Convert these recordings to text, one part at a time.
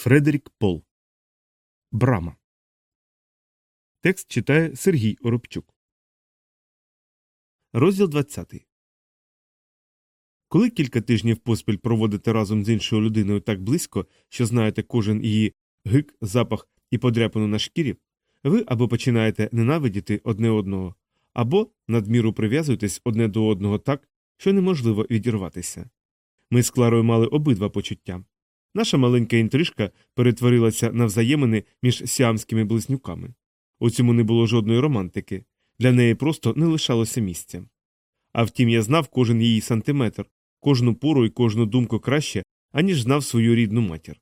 Фредерік Пол. Брама. Текст читає Сергій Оробчук. Розділ 20. Коли кілька тижнів поспіль проводите разом з іншою людиною так близько, що знаєте кожен її гик, запах і подряпину на шкірі, ви або починаєте ненавидіти одне одного, або надміру прив'язуєтесь одне до одного так, що неможливо відірватися. Ми з Кларою мали обидва почуття. Наша маленька інтрижка перетворилася на взаємини між сіамськими близнюками. У цьому не було жодної романтики, для неї просто не лишалося місця. А втім, я знав кожен її сантиметр, кожну пору і кожну думку краще, аніж знав свою рідну матір.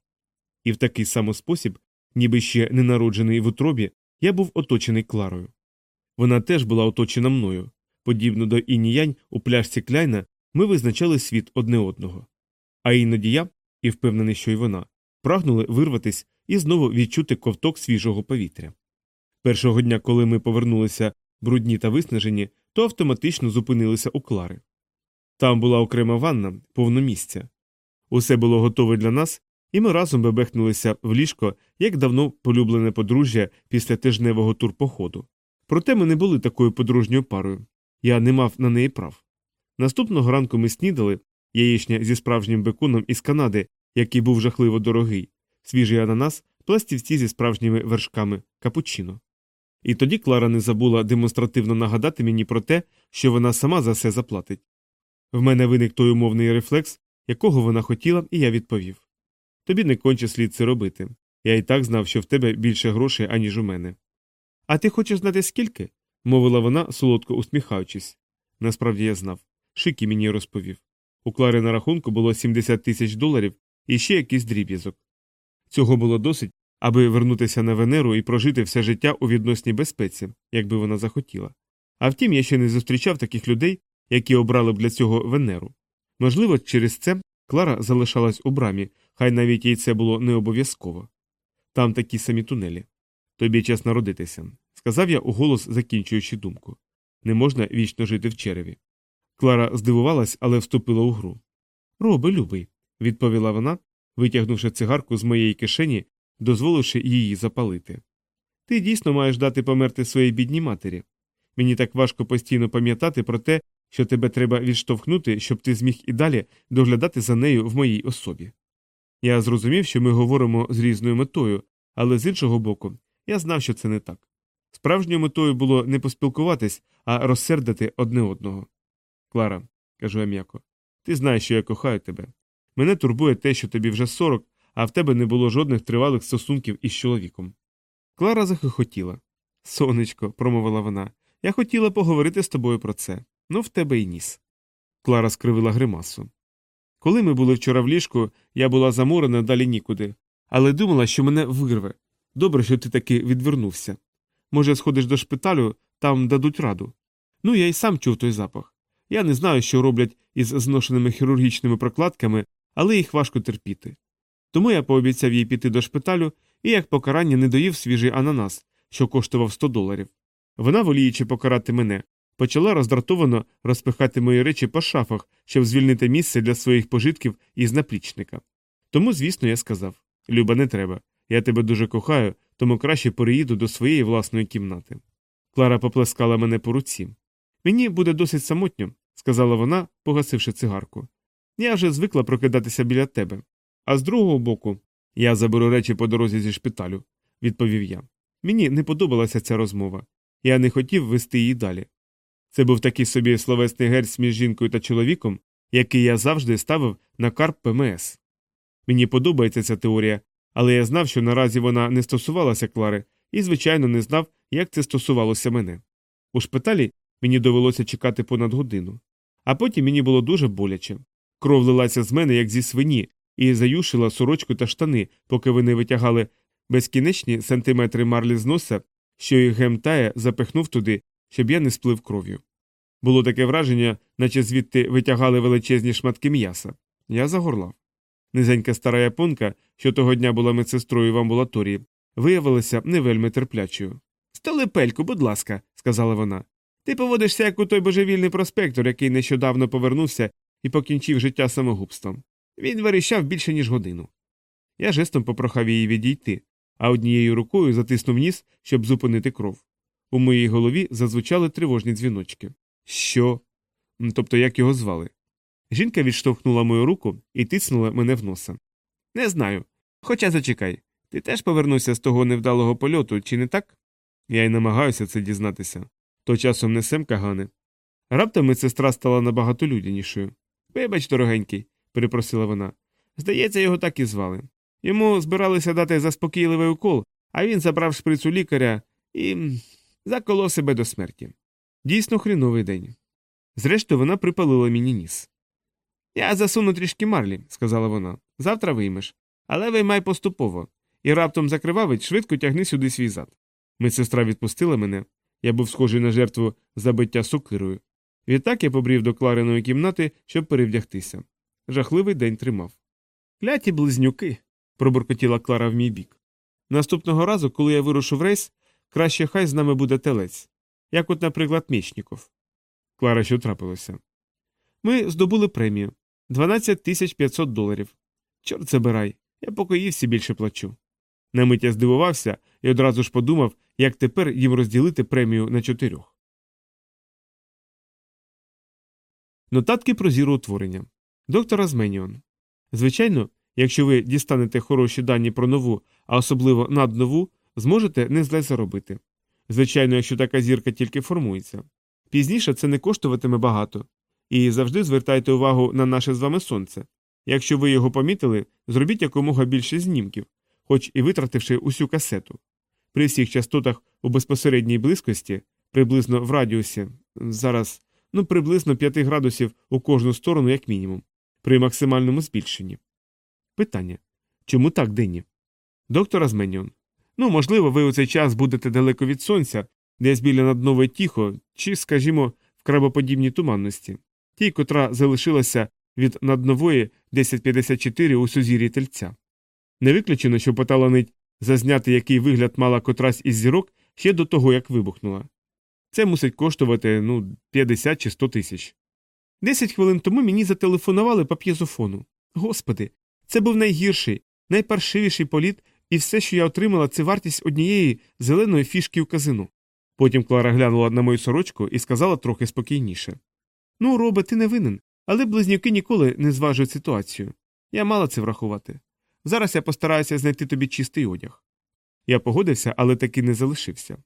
І в такий самий спосіб, ніби ще не народжений в утробі, я був оточений Кларою. Вона теж була оточена мною. Подібно до ініянь у пляшці кляйна, ми визначали світ одне одного. А іноді я, і впевнений, що й вона, прагнули вирватися і знову відчути ковток свіжого повітря. Першого дня, коли ми повернулися брудні та виснажені, то автоматично зупинилися у Клари. Там була окрема ванна, повно місця. Усе було готове для нас, і ми разом бебехнулися в ліжко, як давно полюблене подружжя після тижневого турпоходу. Проте ми не були такою подружньою парою. Я не мав на неї прав. Наступного ранку ми снідали яєчня зі справжнім беконом із Канади, який був жахливо дорогий, свіжий ананас, пластівці зі справжніми вершками капучино. І тоді Клара не забула демонстративно нагадати мені про те, що вона сама за все заплатить. В мене виник той умовний рефлекс, якого вона хотіла, і я відповів Тобі не конче слід це робити. Я і так знав, що в тебе більше грошей, аніж у мене. А ти хочеш знати скільки? мовила вона, солодко усміхаючись. Насправді я знав. Шикі мені розповів. У Клари на рахунку було 70 тисяч доларів і ще якийсь дріб'язок. Цього було досить, аби вернутися на Венеру і прожити все життя у відносній безпеці, якби вона захотіла. А втім, я ще не зустрічав таких людей, які обрали б для цього Венеру. Можливо, через це Клара залишалась у брамі, хай навіть їй це було не обов'язково. Там такі самі тунелі. Тобі час народитися, сказав я уголос, закінчуючи думку. Не можна вічно жити в череві. Клара здивувалась, але вступила у гру. Роби, любий, відповіла вона, витягнувши цигарку з моєї кишені, дозволивши її запалити. Ти дійсно маєш дати померти своїй бідній матері. Мені так важко постійно пам'ятати про те, що тебе треба відштовхнути, щоб ти зміг і далі доглядати за нею в моїй особі. Я зрозумів, що ми говоримо з різною метою, але з іншого боку, я знав, що це не так. Справжньою метою було не поспілкуватись, а розсердити одне одного. Клара, кажу я м'яко, ти знаєш, що я кохаю тебе. Мене турбує те, що тобі вже сорок, а в тебе не було жодних тривалих стосунків із чоловіком. Клара захохотіла. Сонечко, промовила вона, я хотіла поговорити з тобою про це. Ну, в тебе й ніс. Клара скривила гримасу. Коли ми були вчора в ліжку, я була заморена далі нікуди, але думала, що мене вирве. Добре, що ти таки відвернувся. Може, сходиш до шпиталю, там дадуть раду. Ну, я й сам чув той запах. Я не знаю, що роблять із зношеними хірургічними прокладками, але їх важко терпіти. Тому я пообіцяв їй піти до шпиталю і як покарання не доїв свіжий ананас, що коштував 100 доларів. Вона, воліючи покарати мене, почала роздратовано розпихати мої речі по шафах, щоб звільнити місце для своїх пожитків із наплічника. Тому, звісно, я сказав Люба, не треба. Я тебе дуже кохаю, тому краще переїду до своєї власної кімнати. Клара поплескала мене по руці. Мені буде досить самотньо, сказала вона, погасивши цигарку. Я вже звикла прокидатися біля тебе. А з другого боку, я заберу речі по дорозі зі шпиталю, відповів я. Мені не подобалася ця розмова. Я не хотів вести її далі. Це був такий собі словесний герць між жінкою та чоловіком, який я завжди ставив на карп ПМС. Мені подобається ця теорія, але я знав, що наразі вона не стосувалася Клари, і, звичайно, не знав, як це стосувалося мене. У шпиталі мені довелося чекати понад годину. А потім мені було дуже боляче. Кров лилася з мене, як зі свині, і заюшила сорочку та штани, поки вони витягали безкінечні сантиметри марлі з носа, що їх гемтає запихнув туди, щоб я не сплив кров'ю. Було таке враження, наче звідти витягали величезні шматки м'яса. Я загорлав. Низенька стара японка, що того дня була медсестрою в амбулаторії, виявилася не вельми терплячою. Столипельку, будь ласка, сказала вона. Ти поводишся як у той божевільний проспектор, який нещодавно повернувся і покінчив життя самогубством. Він верещав більше, ніж годину. Я жестом попрохав її відійти, а однією рукою затиснув ніс, щоб зупинити кров. У моїй голові зазвучали тривожні дзвіночки. Що? Тобто як його звали? Жінка відштовхнула мою руку і тиснула мене в носа. Не знаю. Хоча зачекай, ти теж повернувся з того невдалого польоту, чи не так? Я й намагаюся це дізнатися. То часом не Сем Кагане. Раптом медсестра стала набагато людянішою. Вибач, дорогенький, перепросила вона. Здається, його так і звали. Йому збиралися дати заспокійливий укол, а він забрав шприц у лікаря і заколов себе до смерті. Дійсно хріновий день. Зрештою, вона припалила мені ніс. Я засуну трішки марлі, сказала вона. Завтра виймеш. Але виймай поступово. І раптом закривавить, швидко тягни сюди свій зад. Медсестра відпустила мене. Я був схожий на жертву забиття сокирою. Відтак я побрів до Клариної кімнати, щоб перевдягтися. Жахливий день тримав. Кляті близнюки. пробуркотіла Клара в мій бік. Наступного разу, коли я вирушу в рейс, краще хай з нами буде телець, як от, наприклад, Мєчніков. Клара, що трапилося? Ми здобули премію 12 тисяч 500 доларів. Чорт забирай, я покоївся більше плачу. На мить я здивувався і одразу ж подумав, як тепер їм розділити премію на чотирьох. Нотатки про зіроутворення. Доктор Азменіон. Звичайно, якщо ви дістанете хороші дані про нову, а особливо наднову, зможете не зле заробити. Звичайно, якщо така зірка тільки формується. Пізніше це не коштуватиме багато. І завжди звертайте увагу на наше з вами сонце. Якщо ви його помітили, зробіть якомога більше знімків, хоч і витративши усю касету. При всіх частотах у безпосередній близькості, приблизно в радіусі, зараз, ну приблизно 5 градусів у кожну сторону, як мінімум, при максимальному збільшенні. Питання чому так, Денні? Доктор Азменіон. Ну, можливо, ви у цей час будете далеко від сонця, десь біля наднове тіхо, чи, скажімо, в крабоподібній туманності, тій, котра залишилася від наднової 1054 у сузір'ї тельця. Не виключено, що поталанить зазняти, який вигляд мала котрась із зірок ще до того, як вибухнула. Це мусить коштувати ну, 50 чи 100 тисяч. Десять хвилин тому мені зателефонували по п'єзофону. Господи, це був найгірший, найпаршивіший політ, і все, що я отримала, це вартість однієї зеленої фішки у казино. Потім Клара глянула на мою сорочку і сказала трохи спокійніше. Ну, робе, ти не винен, але близнюки ніколи не зважують ситуацію. Я мала це врахувати. Зараз я постараюся знайти тобі чистий одяг. Я погодився, але таки не залишився.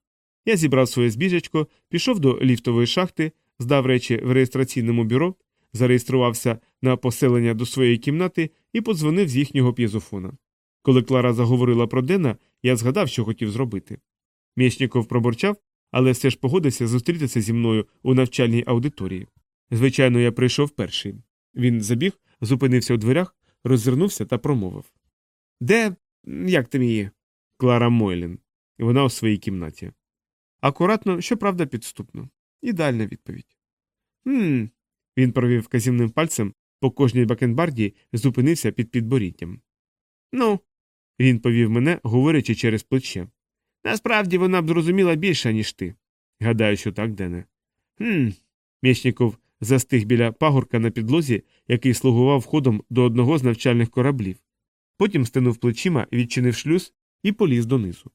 Я зібрав своє збіжечко, пішов до ліфтової шахти, здав речі в реєстраційному бюро, зареєструвався на поселення до своєї кімнати і подзвонив з їхнього п'єзофона. Коли Клара заговорила про Дена, я згадав, що хотів зробити. Мєчніков пробурчав, але все ж погодився зустрітися зі мною у навчальній аудиторії. Звичайно, я прийшов перший. Він забіг, зупинився у дверях, роззирнувся та промовив Де, як там її? Клара Мойлін. Вона у своїй кімнаті. Акуратно, щоправда, підступно. Ідеальна відповідь. «Хм...» – Він провів вказівним пальцем по кожній бакенбарді зупинився під підборіддям. Ну, він повів мене, говорячи через плече. Насправді вона б зрозуміла більше, ніж ти. Гадаю, що так, Дене. Хм. Мєчніков застиг біля пагорка на підлозі, який слугував входом до одного з навчальних кораблів. Потім стинув плечима, відчинив шлюз і поліз донизу.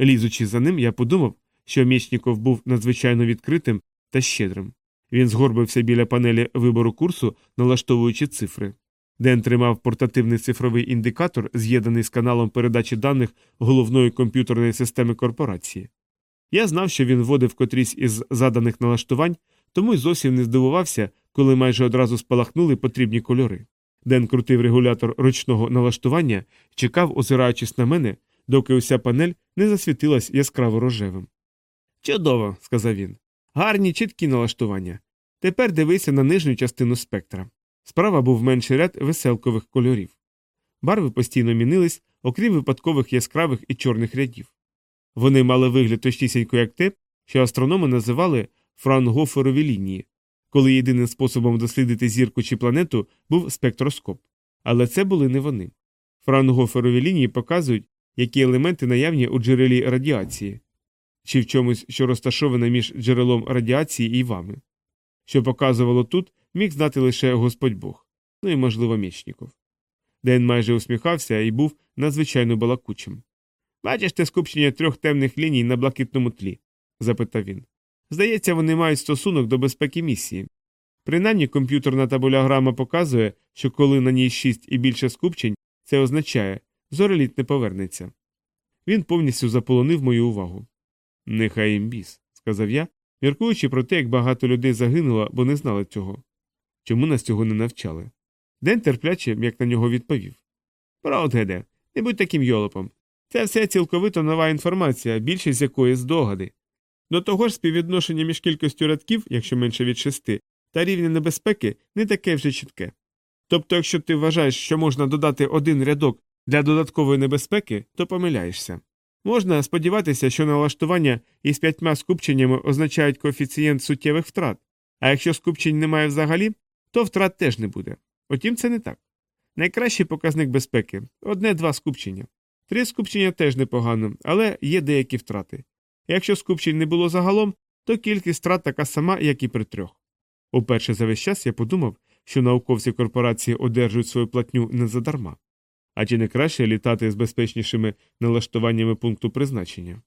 Лізучи за ним, я подумав, що Мєчніков був надзвичайно відкритим та щедрим. Він згорбився біля панелі вибору курсу, налаштовуючи цифри. Ден тримав портативний цифровий індикатор, з'єднаний з каналом передачі даних головної комп'ютерної системи корпорації. Я знав, що він вводив котрісь із заданих налаштувань, тому й зовсім не здивувався, коли майже одразу спалахнули потрібні кольори. Ден крутив регулятор ручного налаштування чекав, озираючись на мене, доки уся панель не засвітилась яскраво рожевим. Чудово, сказав він. Гарні чіткі налаштування. Тепер дивися на нижню частину спектра. Справа був менший ряд веселкових кольорів. Барви постійно мінились, окрім випадкових яскравих і чорних рядів. Вони мали вигляд точнісінько як те, що астрономи називали фраунгоферові лінії, коли єдиним способом дослідити зірку чи планету був спектроскоп. Але це були не вони. Фраунгоферові лінії показують, які елементи наявні у джерелі радіації, чи в чомусь, що розташоване між джерелом радіації і вами. Що показувало тут, міг знати лише Господь Бог, ну і, можливо, Мічніков. Ден майже усміхався і був надзвичайно балакучим. Бачиш те скупчення трьох темних ліній на блакитному тлі? запитав він. Здається, вони мають стосунок до безпеки місії. Принаймні комп'ютерна табуляграма показує, що коли на ній шість і більше скупчень, це означає зореліт не повернеться. Він повністю заполонив мою увагу. Нехай їм біс, сказав я, міркуючи про те, як багато людей загинуло, бо не знали цього. Чому нас цього не навчали? Ден терпляче, як на нього відповів. Правда, не будь таким йолопом. Це все цілковито нова інформація, більшість якої здогади. До того ж, співвідношення між кількістю рядків, якщо менше від шести, та рівня небезпеки не таке вже чітке. Тобто, якщо ти вважаєш, що можна додати один рядок для додаткової небезпеки, то помиляєшся. Можна сподіватися, що налаштування із п'ятьма скупченнями означають коефіцієнт суттєвих втрат, а якщо скупчень немає взагалі, то втрат теж не буде. Утім, це не так. Найкращий показник безпеки одне-два скупчення. Три скупчення теж непогано, але є деякі втрати. Якщо скупчень не було загалом, то кількість втрат така сама, як і при трьох. Уперше за весь час я подумав, що науковці корпорації одержують свою платню не задарма. А чи не краще літати з безпечнішими налаштуваннями пункту призначення?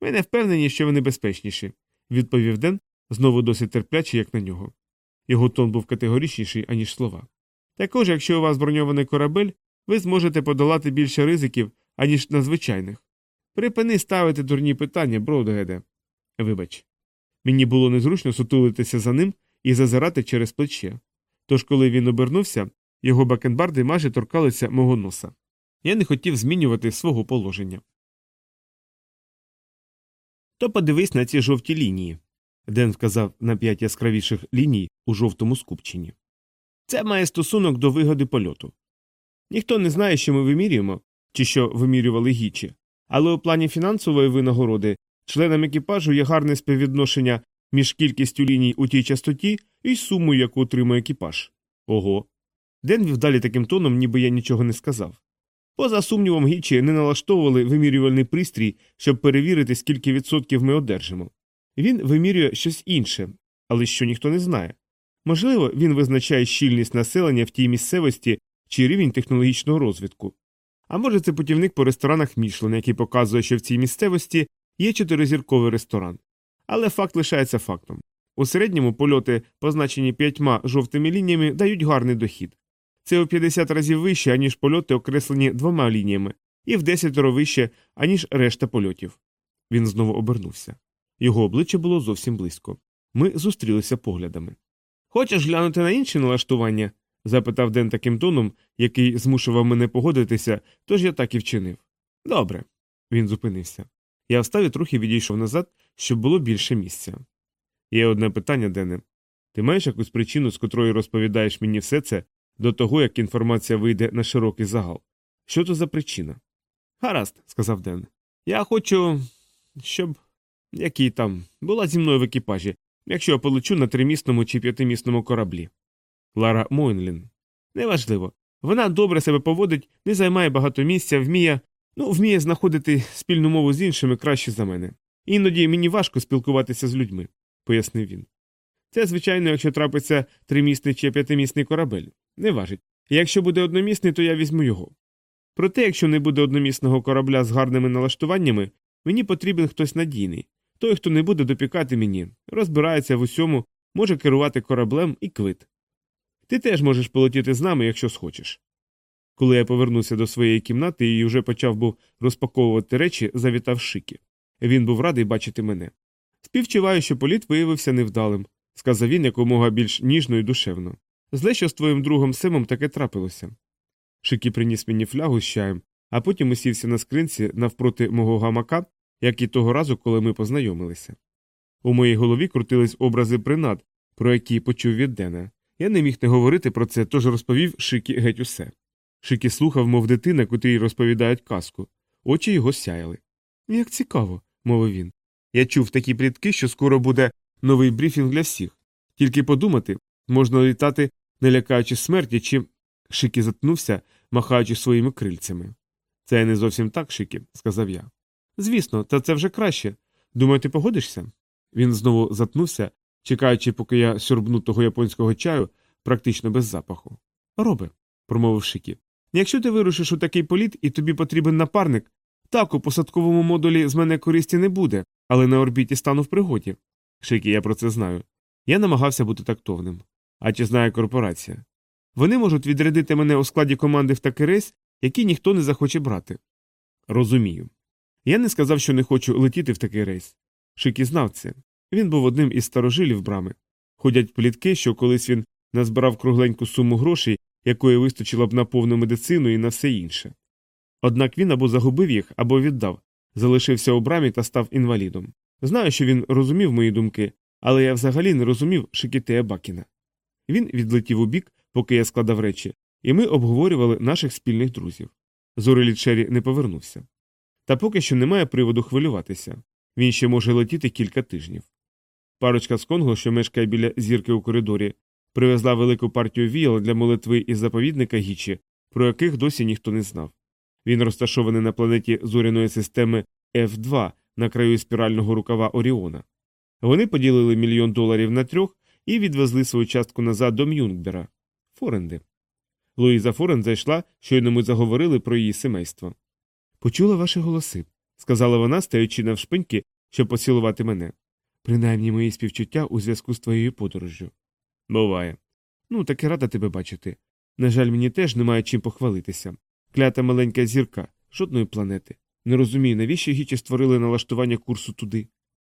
Ми не впевнені, що вони безпечніші, відповів Ден, знову досить терплячий, як на нього. Його тон був категоричніший, аніж слова. Також, якщо у вас броньований корабель, ви зможете подолати більше ризиків, аніж на звичайних. Припини ставити дурні питання, Броудгеде. Вибач. Мені було незручно сутулитися за ним і зазирати через плече. Тож, коли він обернувся, його бакенбарди майже торкалися мого носа. Я не хотів змінювати свого положення. То подивись на ці жовті лінії. Ден вказав на п'ять яскравіших ліній у жовтому скупченні. Це має стосунок до вигоди польоту. Ніхто не знає, що ми вимірюємо, чи що вимірювали гічі, але у плані фінансової винагороди членам екіпажу є гарне співвідношення між кількістю ліній у тій частоті і сумою, яку отримує екіпаж. Ого. Ден вів далі таким тоном, ніби я нічого не сказав. Поза сумнівом, гічі не налаштовували вимірювальний пристрій, щоб перевірити, скільки відсотків ми одержимо. Він вимірює щось інше, але що ніхто не знає. Можливо, він визначає щільність населення в тій місцевості чи рівень технологічного розвитку. А може, це путівник по ресторанах Мішлен, який показує, що в цій місцевості є чотиризірковий ресторан. Але факт лишається фактом. У середньому польоти, позначені п'ятьма жовтими лініями, дають гарний дохід. Це у 50 разів вище, аніж польоти, окреслені двома лініями, і в 10 вище, аніж решта польотів. Він знову обернувся. Його обличчя було зовсім близько. Ми зустрілися поглядами. Хочеш глянути на інші налаштування? Запитав Ден таким тоном, який змушував мене погодитися, тож я так і вчинив. Добре. Він зупинився. Я встав і трохи відійшов назад, щоб було більше місця. Є одне питання, Дене. Ти маєш якусь причину, з котрої розповідаєш мені все це до того, як інформація вийде на широкий загал? Що то за причина? Гаразд, сказав Ден. Я хочу, щоб який там була зі мною в екіпажі, якщо я полечу на тримісному чи п'ятимісному кораблі. Лара Мойнлін. Неважливо. Вона добре себе поводить, не займає багато місця, вміє, ну, вміє знаходити спільну мову з іншими краще за мене. Іноді мені важко спілкуватися з людьми, пояснив він. Це, звичайно, якщо трапиться тримісний чи п'ятимісний корабель, не важить. Якщо буде одномісний, то я візьму його. Проте, якщо не буде одномісного корабля з гарними налаштуваннями, мені потрібен хтось надійний, той, хто не буде допікати мені, розбирається в усьому, може керувати кораблем і квит. Ти теж можеш полетіти з нами, якщо схочеш. Коли я повернувся до своєї кімнати і вже почав був розпаковувати речі, завітав Шикі. Він був радий бачити мене. Співчуваю, що політ виявився невдалим, сказав він якомога більш ніжно і душевно. Зле, що з твоїм другом Семом таке трапилося. Шикі приніс мені флягу з чаєм, а потім усівся на скринці навпроти мого гамака, як і того разу, коли ми познайомилися. У моїй голові крутились образи принад, про які почув від Дена. Я не міг не говорити про це, тож розповів Шикі геть усе. Шикі слухав, мов дитина, котрій розповідають казку. Очі його сяяли. Як цікаво, мовив він. Я чув такі плітки, що скоро буде новий брифінг для всіх. Тільки подумати, можна літати, не лякаючи смерті, чи. Шикі затнувся, махаючи своїми крильцями. Це не зовсім так, Шикі, сказав я. Звісно, та це вже краще. Думаю, ти погодишся? Він знову затнувся, чекаючи, поки я сюрбну того японського чаю, практично без запаху. Робе, промовив Шикі. Якщо ти вирушиш у такий політ і тобі потрібен напарник, так, у посадковому модулі з мене користі не буде, але на орбіті стану в пригоді. Шикі, я про це знаю. Я намагався бути тактовним. А чи знає корпорація? Вони можуть відрядити мене у складі команди в такий рейс, який ніхто не захоче брати. Розумію. Я не сказав, що не хочу летіти в такий рейс. Шикі знав це. Він був одним із старожилів брами. Ходять плітки, що колись він назбирав кругленьку суму грошей, якої вистачило б на повну медицину і на все інше. Однак він або загубив їх, або віддав, залишився у брамі та став інвалідом. Знаю, що він розумів мої думки, але я взагалі не розумів Шикітея Бакіна. Він відлетів у бік, поки я складав речі, і ми обговорювали наших спільних друзів. Зорелі Чері не повернувся. Та поки що немає приводу хвилюватися він ще може летіти кілька тижнів. Парочка з Конго, що мешкає біля зірки у коридорі, привезла велику партію віял для молитви із заповідника Гічі, про яких досі ніхто не знав. Він розташований на планеті зоряної системи F2 на краю спірального рукава Оріона. Вони поділили мільйон доларів на трьох і відвезли свою частку назад до Мюнгбера. Форенди. Луїза Форен зайшла, щойно ми заговорили про її сімейство. Почула ваші голоси, сказала вона, стаючи навшпиньки, щоб поцілувати мене. Принаймні мої співчуття у зв'язку з твоєю подорожжю. Буває. Ну, таки рада тебе бачити. На жаль, мені теж немає чим похвалитися. Клята маленька зірка, жодної планети. Не розумію, навіщо гічі створили налаштування курсу туди.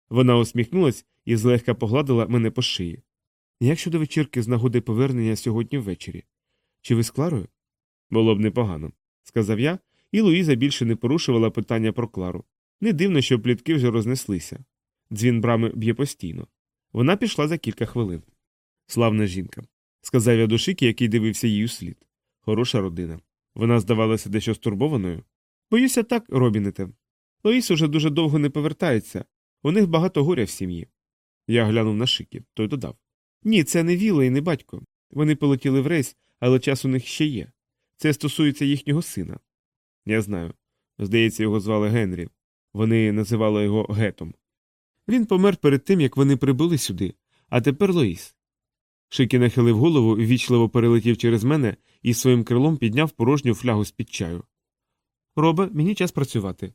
Вона усміхнулась і злегка погладила мене по шиї. Як щодо вечірки з нагоди повернення сьогодні ввечері? Чи ви з Кларою? Було б непогано, сказав я, і Луїза більше не порушувала питання про Клару. Не дивно, що плітки вже рознеслися. Дзвін брами б'є постійно. Вона пішла за кілька хвилин. Славна жінка, сказав я до Шики, який дивився їй у слід. Хороша родина. Вона здавалася дещо стурбованою. Боюся так, Робінете. Лоїс уже дуже довго не повертається. У них багато горя в сім'ї. Я глянув на Шикі, той додав. Ні, це не Віла і не батько. Вони полетіли в рейс, але час у них ще є. Це стосується їхнього сина. Я знаю. Здається, його звали Генрі. Вони називали його Гетом. Він помер перед тим, як вони прибули сюди, а тепер Лоїс. Шикі нахилив голову і вічливо перелетів через мене і своїм крилом підняв порожню флягу з під чаю. Робе, мені час працювати.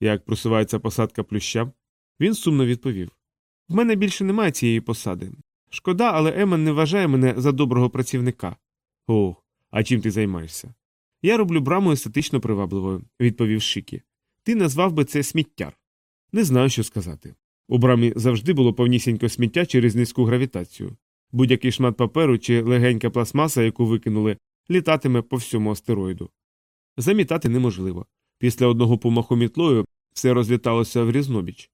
Як просувається посадка плюща? Він сумно відповів. В мене більше немає цієї посади. Шкода, але Емен не вважає мене за доброго працівника. Ох, а чим ти займаєшся? Я роблю браму естетично привабливою, відповів Шикі. Ти назвав би це сміттяр. Не знаю, що сказати. У брамі завжди було повнісінько сміття через низьку гравітацію. Будь-який шмат паперу чи легенька пластмаса, яку викинули, літатиме по всьому астероїду. Замітати неможливо. Після одного помаху мітлою все розліталося в різнобіч.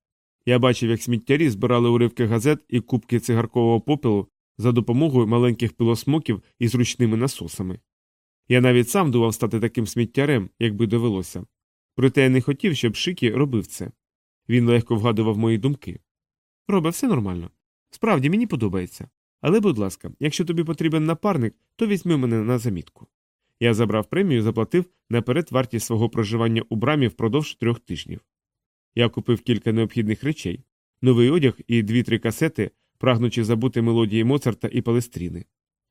Я бачив, як сміттярі збирали уривки газет і кубки цигаркового попелу за допомогою маленьких пилосмоків із ручними насосами. Я навіть сам думав стати таким сміттярем, якби довелося. Проте я не хотів, щоб Шикі робив це. Він легко вгадував мої думки. Робе, все нормально. Справді мені подобається. Але, будь ласка, якщо тобі потрібен напарник, то візьми мене на замітку. Я забрав премію і заплатив наперед вартість свого проживання у брамі впродовж трьох тижнів. Я купив кілька необхідних речей, новий одяг і дві-три касети, прагнучи забути мелодії Моцарта і Палестріни.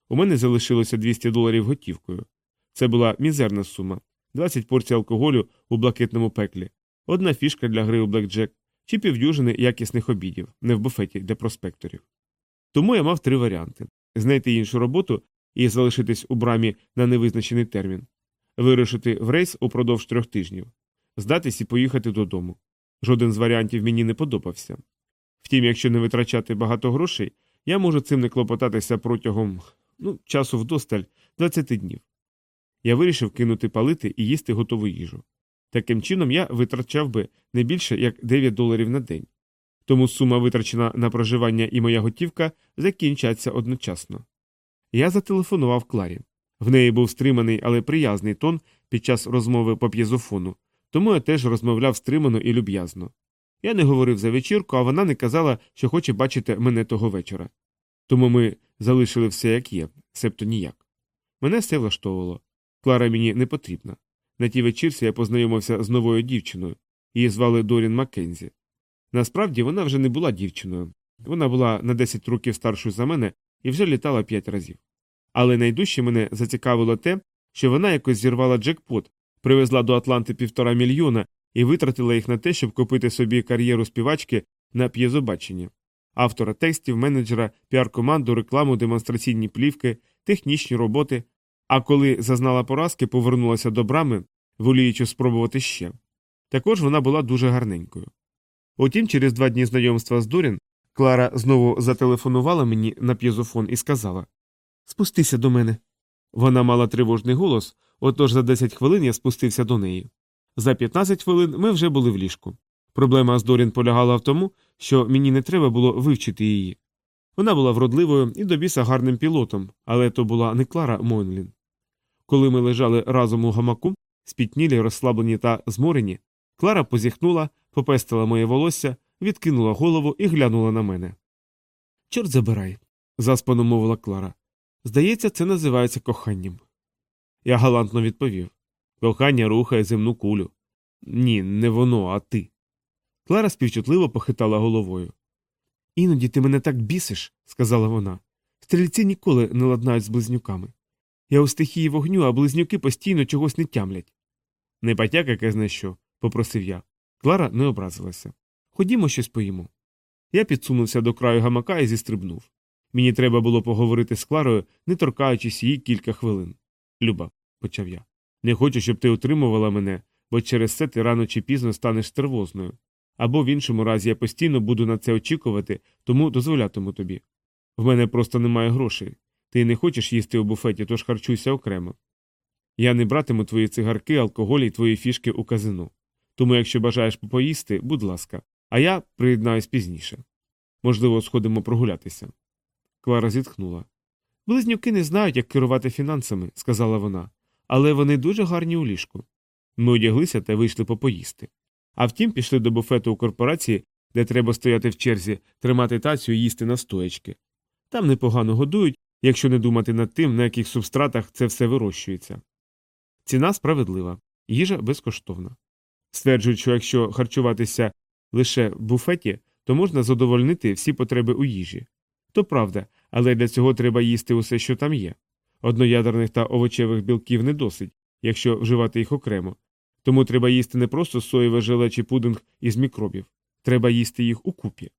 У мене залишилося 200 доларів готівкою. Це була мізерна сума 20 порцій алкоголю у блакитному пеклі, одна фішка для гри у блекджек чи півдюжини якісних обідів, не в буфеті для проспекторів. Тому я мав три варіанти знайти іншу роботу і залишитись у брамі на невизначений термін, вирушити в рейс упродовж трьох тижнів, здатись і поїхати додому. Жоден з варіантів мені не подобався. Втім, якщо не витрачати багато грошей, я можу цим не клопотатися протягом ну, часу вдосталь 20 днів. Я вирішив кинути палити і їсти готову їжу. Таким чином я витрачав би не більше як 9 доларів на день. Тому сума, витрачена на проживання і моя готівка, закінчаться одночасно. Я зателефонував Кларі. В неї був стриманий, але приязний тон під час розмови по п'єзофону, тому я теж розмовляв стримано і люб'язно. Я не говорив за вечірку, а вона не казала, що хоче бачити мене того вечора. Тому ми залишили все як є, себто ніяк. Мене все влаштовувало. Клара мені не потрібна. На тій вечірці я познайомився з новою дівчиною. Її звали Дорін Маккензі. Насправді вона вже не була дівчиною. Вона була на 10 років старшою за мене і вже літала 5 разів. Але найдужче мене зацікавило те, що вона якось зірвала джекпот, привезла до Атланти півтора мільйона і витратила їх на те, щоб купити собі кар'єру співачки на п'єзобачення. Автора текстів, менеджера, піар-команду, рекламу, демонстраційні плівки, технічні роботи. А коли зазнала поразки, повернулася до брами, воліючи спробувати ще. Також вона була дуже гарненькою. Утім, через два дні знайомства з Дорін Клара знову зателефонувала мені на п'єзофон і сказала Спустися до мене. Вона мала тривожний голос, отож за 10 хвилин я спустився до неї. За 15 хвилин ми вже були в ліжку. Проблема з Дорін полягала в тому, що мені не треба було вивчити її. Вона була вродливою і до біса гарним пілотом, але то була не Клара Монлін. Коли ми лежали разом у гамаку, спітнілі, розслаблені та зморені, Клара позіхнула, попестила моє волосся, відкинула голову і глянула на мене. Чорт забирай, заспано мовила Клара. Здається, це називається коханням. Я галантно відповів Кохання рухає земну кулю. Ні, не воно, а ти. Клара співчутливо похитала головою. Іноді ти мене так бісиш, сказала вона. Стрільці ніколи не ладнають з близнюками. Я у стихії вогню, а близнюки постійно чогось не тямлять. Не потяк, яке зна що, попросив я. Клара не образилася. Ходімо щось поїмо. Я підсунувся до краю гамака і зістрибнув. Мені треба було поговорити з Кларою, не торкаючись її кілька хвилин. Люба, почав я. Не хочу, щоб ти утримувала мене, бо через це ти рано чи пізно станеш стервозною. Або в іншому разі я постійно буду на це очікувати, тому дозволятиму тобі. В мене просто немає грошей. Ти не хочеш їсти у буфеті, тож харчуйся окремо. Я не братиму твої цигарки, алкоголь і твої фішки у казино. Тому, якщо бажаєш попоїсти, будь ласка, а я приєднаюсь пізніше. Можливо, сходимо прогулятися. Клара зітхнула. Близнюки не знають, як керувати фінансами, сказала вона, але вони дуже гарні у ліжку. Ми одяглися та вийшли попоїсти. А втім, пішли до буфету у корпорації, де треба стояти в черзі, тримати тацю і їсти настоячки. Там непогано годують, якщо не думати над тим, на яких субстратах це все вирощується. Ціна справедлива, їжа безкоштовна. Стверджують, що якщо харчуватися лише в буфеті, то можна задовольнити всі потреби у їжі. То правда, але для цього треба їсти усе, що там є. Одноядерних та овочевих білків не досить, якщо вживати їх окремо. Тому треба їсти не просто соєве желе чи пудинг із мікробів, треба їсти їх укупі.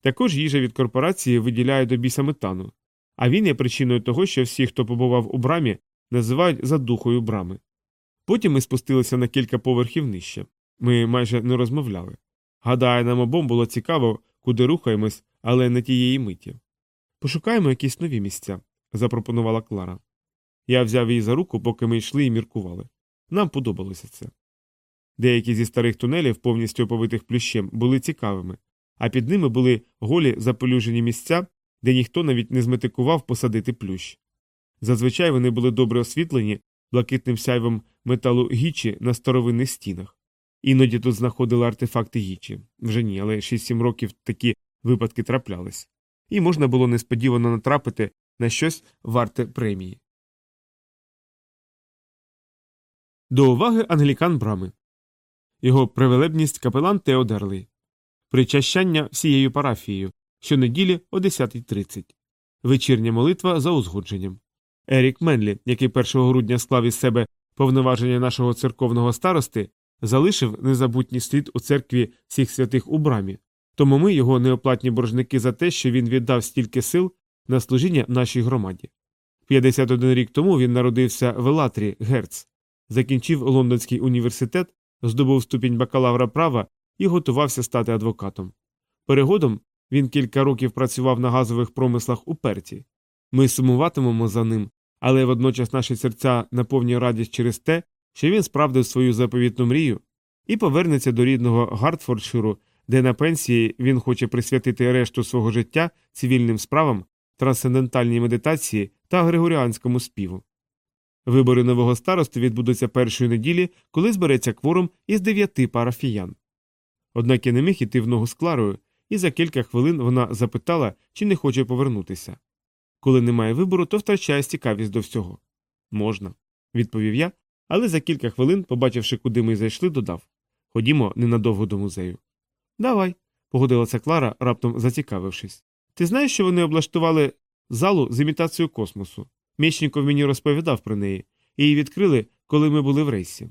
Також їжа від корпорації виділяє до біса метану, а він є причиною того, що всі, хто побував у брамі, називають задухою брами. Потім ми спустилися на кілька поверхів нижче. Ми майже не розмовляли. Гадаю, нам обом було цікаво, куди рухаємось, але не тієї миті. Пошукаємо якісь нові місця, запропонувала Клара. Я взяв її за руку, поки ми йшли і міркували. Нам подобалося це. Деякі зі старих тунелів, повністю оповитих плющем, були цікавими, а під ними були голі запелюжені місця, де ніхто навіть не зметикував посадити плющ. Зазвичай вони були добре освітлені блакитним сяйвом металу гічі на старовинних стінах. Іноді тут знаходили артефакти гічі. Вже ні, але 6-7 років такі випадки траплялись. І можна було несподівано натрапити на щось варте премії. До уваги англікан брами. Його привелебність капелан Теодерли. Причащання всією парафією щонеділі о 10.30. Вечірня молитва за узгодженням. Ерік Менлі, який 1 грудня склав із себе повноваження нашого церковного старости, залишив незабутній слід у церкві всіх святих у брамі, тому ми його неоплатні боржники за те, що він віддав стільки сил на служіння нашій громаді. 51 рік тому він народився в Елатрі, Герц, закінчив Лондонський університет, здобув ступінь бакалавра права і готувався стати адвокатом. Перегодом він кілька років працював на газових промислах у Перті. Ми сумуватимемо за ним, але водночас наші серця наповні радість через те, що він справдив свою заповітну мрію і повернеться до рідного Гартфордширу, де на пенсії він хоче присвятити решту свого життя цивільним справам, трансцендентальній медитації та григоріанському співу. Вибори нового старости відбудуться першої неділі, коли збереться кворум із дев'яти парафіян. Однак я не міг іти в ногу з Кларою, і за кілька хвилин вона запитала, чи не хоче повернутися. Коли немає вибору, то втрачає цікавість до всього. Можна, відповів я, але за кілька хвилин, побачивши, куди ми зайшли, додав Ходімо ненадовго до музею. Давай, погодилася Клара, раптом зацікавившись. Ти знаєш, що вони облаштували залу з імітацією космосу? Мєчніков мені розповідав про неї, Її відкрили, коли ми були в рейсі.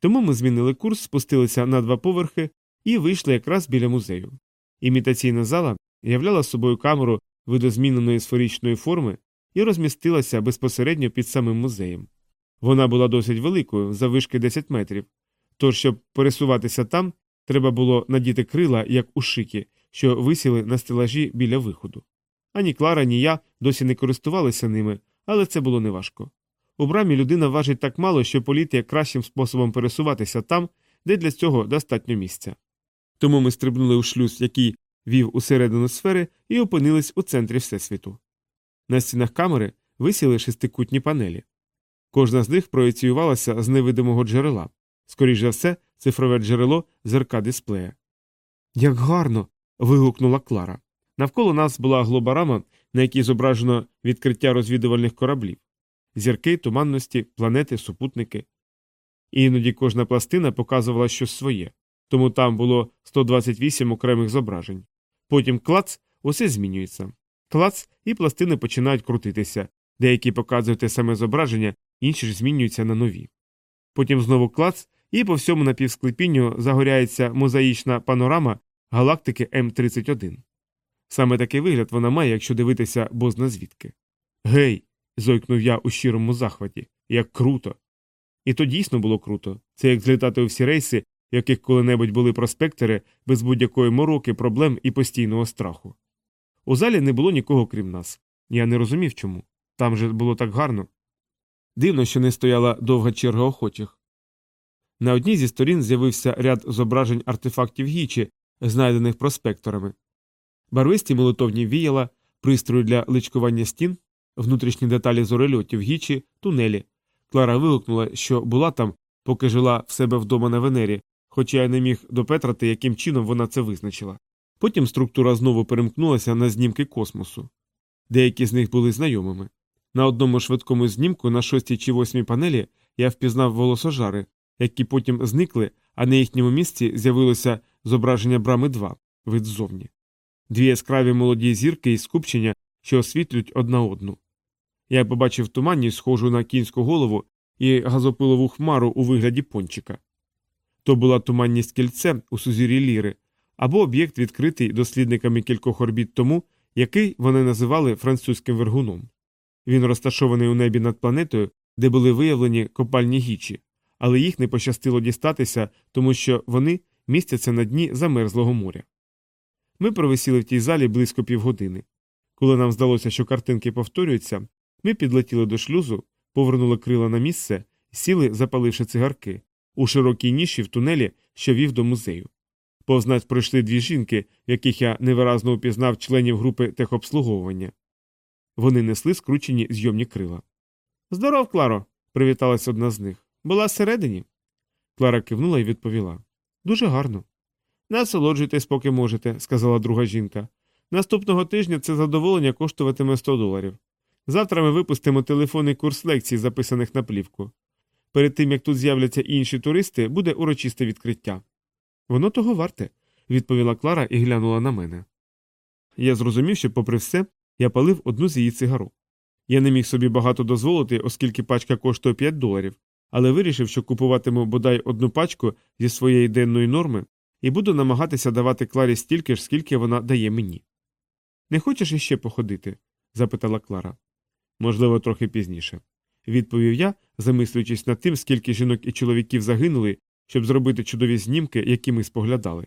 Тому ми змінили курс, спустилися на два поверхи і вийшли якраз біля музею. Імітаційна зала являла собою камеру видозміненої сферичної форми і розмістилася безпосередньо під самим музеєм. Вона була досить великою, заввишки 10 метрів, тож, щоб пересуватися там, треба було надіти крила, як у шики, що висіли на стелажі біля виходу. Ані Клара, ні я досі не користувалися ними, але це було неважко. У брамі людина важить так мало, що політ є кращим способом пересуватися там, де для цього достатньо місця. Тому ми стрибнули у шлюз, який вів усередину сфери, і опинились у центрі Всесвіту. На стінах камери висіли шестикутні панелі. Кожна з них проєціювалася з невидимого джерела, скоріш за все, цифрове джерело зерка дисплея. Як гарно. вигукнула Клара. Навколо нас була глобарама, на якій зображено відкриття розвідувальних кораблів зірки, туманності, планети, супутники. І іноді кожна пластина показувала щось своє, тому там було 128 окремих зображень. Потім клац, усе змінюється. Клац і пластини починають крутитися, деякі показують те саме зображення, інші ж змінюються на нові. Потім знову клац, і по всьому напівсклепінню загоряється мозаїчна панорама галактики М31. Саме такий вигляд вона має, якщо дивитися бозна звідки. Гей. зойкнув я у щирому захваті. Як круто. І то дійсно було круто. Це як злітати у всі рейси, яких коли-небудь були проспектори без будь-якої мороки, проблем і постійного страху. У залі не було нікого крім нас. Я не розумів чому. Там же було так гарно. Дивно, що не стояла довга черга охочих. На одній зі сторін з'явився ряд зображень артефактів гічі, знайдених проспекторами. Барвисті молотовні віяла, пристрої для личкування стін, внутрішні деталі зорольотів, гічі, тунелі. Клара вигукнула, що була там, поки жила в себе вдома на Венері, хоча я не міг допетрати, яким чином вона це визначила. Потім структура знову перемкнулася на знімки космосу. Деякі з них були знайомими. На одному швидкому знімку на шостій чи восьмій панелі я впізнав волосожари, які потім зникли, а на їхньому місці з'явилося зображення брами 2 вид ззовні. Дві яскраві молоді зірки і скупчення, що освітлюють одна одну. Я побачив туманність, схожу на кінську голову і газопилову хмару у вигляді пончика. То була туманність кільце у сузір'ї ліри, або об'єкт, відкритий дослідниками кількох орбіт тому, який вони називали французьким вергуном. Він розташований у небі над планетою, де були виявлені копальні гічі, але їх не пощастило дістатися, тому що вони містяться на дні замерзлого моря. Ми провисіли в тій залі близько півгодини. Коли нам здалося, що картинки повторюються, ми підлетіли до шлюзу, повернули крила на місце, сіли, запаливши цигарки, у широкій ніші в тунелі, що вів до музею. Повз нас пройшли дві жінки, яких я невиразно упізнав членів групи техобслуговування. Вони несли скручені зйомні крила. Здоров, Кларо, привіталась одна з них. Була всередині. Клара кивнула і відповіла. Дуже гарно. Насолоджуйтесь, поки можете, сказала друга жінка. Наступного тижня це задоволення коштуватиме 100 доларів. Завтра ми випустимо телефонний курс лекцій, записаних на плівку. Перед тим як тут з'являться інші туристи, буде урочисте відкриття. Воно того варте, відповіла Клара і глянула на мене. Я зрозумів, що, попри все, я палив одну з її цигарок. Я не міг собі багато дозволити, оскільки пачка коштує 5 доларів, але вирішив, що купуватиму бодай одну пачку зі своєї денної норми і буду намагатися давати Кларі стільки ж, скільки вона дає мені. Не хочеш іще походити? запитала Клара. Можливо, трохи пізніше. Відповів я, замислюючись над тим, скільки жінок і чоловіків загинули, щоб зробити чудові знімки, які ми споглядали.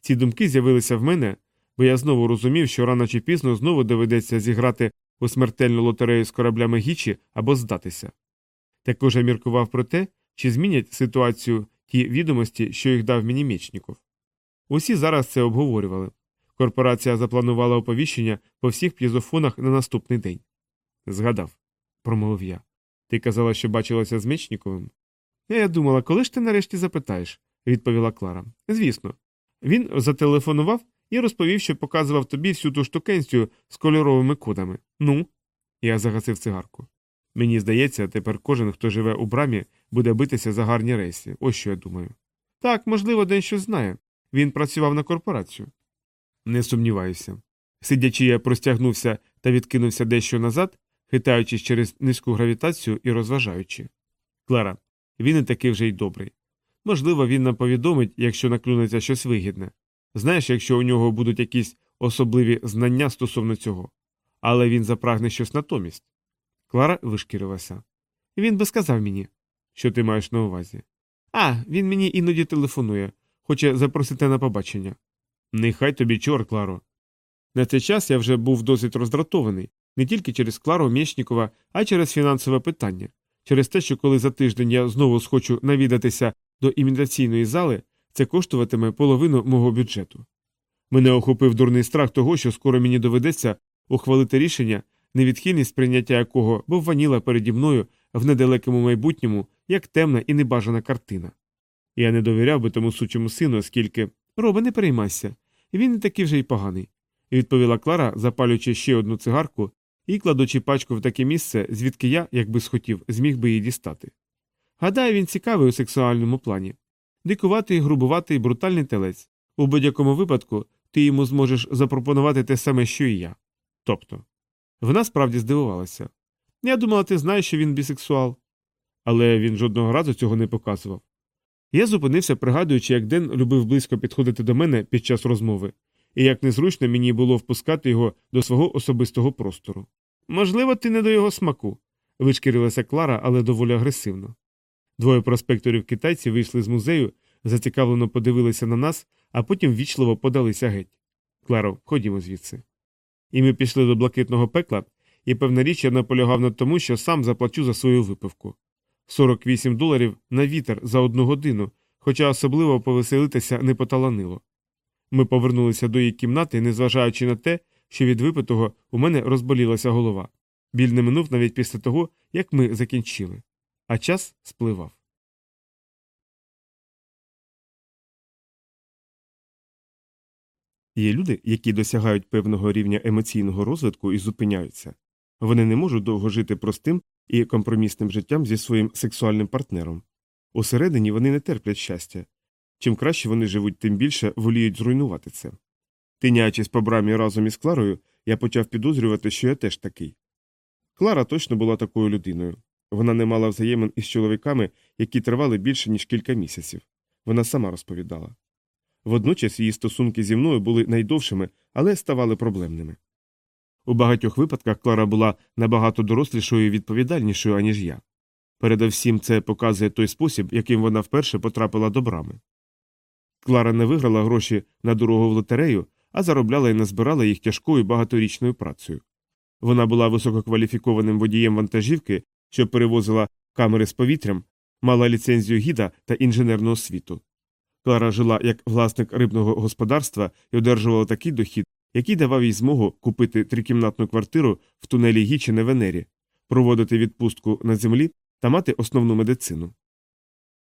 Ці думки з'явилися в мене, бо я знову розумів, що рано чи пізно знову доведеться зіграти у смертельну лотерею з кораблями гічі або здатися. Також я міркував про те, чи змінять ситуацію ті відомості, що їх дав мені Мєчніков. Усі зараз це обговорювали. Корпорація запланувала оповіщення по всіх п'єзофонах на наступний день. Згадав, промовив я. Ти казала, що бачилася з Мечніковим? Я думала, коли ж ти нарешті запитаєш, відповіла Клара. Звісно. Він зателефонував і розповів, що показував тобі всю ту штукенцію з кольоровими кодами. Ну, я загасив цигарку. Мені здається, тепер кожен, хто живе у брамі, буде битися за гарні рейси. Ось що я думаю. Так, можливо, день щось знає. Він працював на корпорацію. Не сумніваюся. Сидячи, я простягнувся та відкинувся дещо назад, хитаючись через низьку гравітацію і розважаючи. Клара, він і такий вже й добрий. Можливо, він нам повідомить, якщо наклюнеться щось вигідне. Знаєш, якщо у нього будуть якісь особливі знання стосовно цього. Але він запрагне щось натомість. Клара вишкірилася. Він би сказав мені, що ти маєш на увазі. А, він мені іноді телефонує, хоче запросити на побачення. Нехай тобі чор, Кларо. На цей час я вже був досить роздратований не тільки через Клару Мєшнікова, а й через фінансове питання, через те, що коли за тиждень я знову схочу навідатися до імітаційної зали, це коштуватиме половину мого бюджету. Мене охопив дурний страх того, що скоро мені доведеться ухвалити рішення, невідхильність прийняття якого бовваніла переді мною в недалекому майбутньому як темна і небажана картина. Я не довіряв би тому сучому сину, оскільки Робе, не переймайся, він не такий вже й поганий, відповіла Клара, запалюючи ще одну цигарку і кладучи пачку в таке місце, звідки я, якби схотів, зміг би її дістати. Гадаю, він цікавий у сексуальному плані. Дикуватий, грубуватий, брутальний телець. У будь-якому випадку ти йому зможеш запропонувати те саме, що і я. Тобто, вона справді здивувалася. Я думала, ти знаєш, що він бісексуал. Але він жодного разу цього не показував. Я зупинився, пригадуючи, як Ден любив близько підходити до мене під час розмови, і як незручно мені було впускати його до свого особистого простору. Можливо, ти не до його смаку, вишкірилася Клара, але доволі агресивно. Двоє проспекторів китайців вийшли з музею, зацікавлено подивилися на нас, а потім ввічливо подалися геть. Кларо, ходімо звідси. І ми пішли до блакитного пекла, і певна річ я наполягав на тому, що сам заплачу за свою випивку. 48 доларів на вітер за одну годину, хоча особливо повеселитися не поталанило. Ми повернулися до її кімнати, незважаючи на те, що від випитого у мене розболілася голова. Біль не минув навіть після того, як ми закінчили. А час спливав. Є люди, які досягають певного рівня емоційного розвитку і зупиняються. Вони не можуть довго жити простим і компромісним життям зі своїм сексуальним партнером. Усередині вони не терплять щастя. Чим краще вони живуть, тим більше воліють зруйнувати це. Тиняючись по брамі разом із Кларою, я почав підозрювати, що я теж такий. Клара точно була такою людиною. Вона не мала взаємин із чоловіками, які тривали більше, ніж кілька місяців. Вона сама розповідала. Водночас її стосунки зі мною були найдовшими, але ставали проблемними. У багатьох випадках Клара була набагато дорослішою і відповідальнішою, аніж я. Передовсім це показує той спосіб, яким вона вперше потрапила до брами. Клара не виграла гроші на дорогу в лотерею, а заробляла і назбирала їх тяжкою багаторічною працею. Вона була висококваліфікованим водієм вантажівки, що перевозила камери з повітрям, мала ліцензію гіда та інженерну освіту. Клара жила як власник рибного господарства і одержувала такий дохід, який давав їй змогу купити трикімнатну квартиру в тунелі Гічі на Венері, проводити відпустку на землі та мати основну медицину.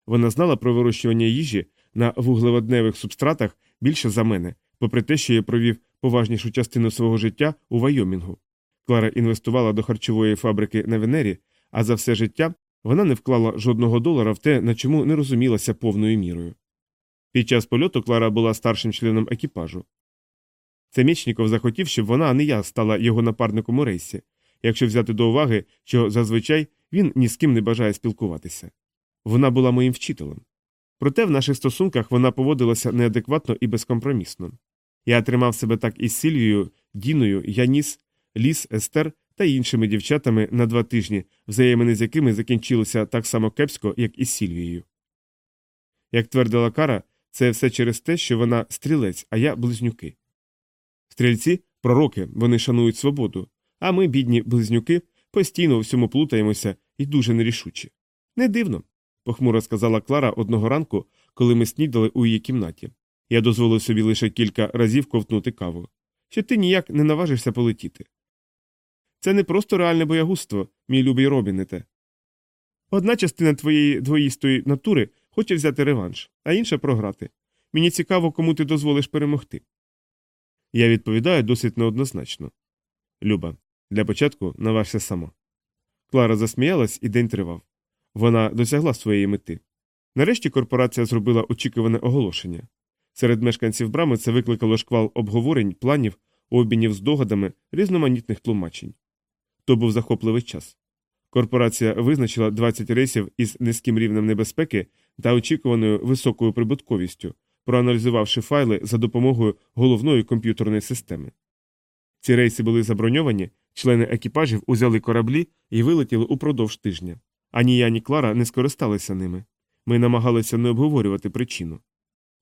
Вона знала про вирощування їжі на вуглеводневих субстратах більше за мене, попри те, що я провів поважнішу частину свого життя у Вайомінгу. Клара інвестувала до харчової фабрики на Венері, а за все життя вона не вклала жодного долара в те, на чому не розумілася повною мірою. Під час польоту Клара була старшим членом екіпажу. Це Мічніков захотів, щоб вона, а не я, стала його напарником у рейсі, якщо взяти до уваги, що зазвичай він ні з ким не бажає спілкуватися. Вона була моїм вчителем. Проте в наших стосунках вона поводилася неадекватно і безкомпромісно. Я тримав себе так із Сильвією, Діною, Яніс, Ліс, Естер та іншими дівчатами на два тижні, взаємини з якими закінчилися так само кепсько, як і Сільвією. Як твердила Кара, це все через те, що вона стрілець, а я близнюки. Стрільці пророки, вони шанують свободу, а ми, бідні близнюки, постійно у всьому плутаємося і дуже нерішучі. Не дивно, похмуро сказала Клара одного ранку, коли ми снідали у її кімнаті. Я дозволив собі лише кілька разів ковтнути каву, що ти ніяк не наважишся полетіти. Це не просто реальне боягузтво, мій любий Робінете. Одна частина твоєї двоїстої натури хоче взяти реванш, а інша програти. Мені цікаво, кому ти дозволиш перемогти. Я відповідаю досить неоднозначно. Люба, для початку наважся сама. Клара засміялась і день тривав. Вона досягла своєї мети. Нарешті корпорація зробила очікуване оголошення. Серед мешканців брами це викликало шквал обговорень, планів, обмінів з догадами різноманітних тлумачень. то був захопливий час. Корпорація визначила 20 рейсів із низьким рівнем небезпеки та очікуваною високою прибутковістю, проаналізувавши файли за допомогою головної комп'ютерної системи. Ці рейси були заброньовані, члени екіпажів узяли кораблі і вилетіли упродовж тижня. Ані я, ні Клара не скористалися ними. Ми намагалися не обговорювати причину.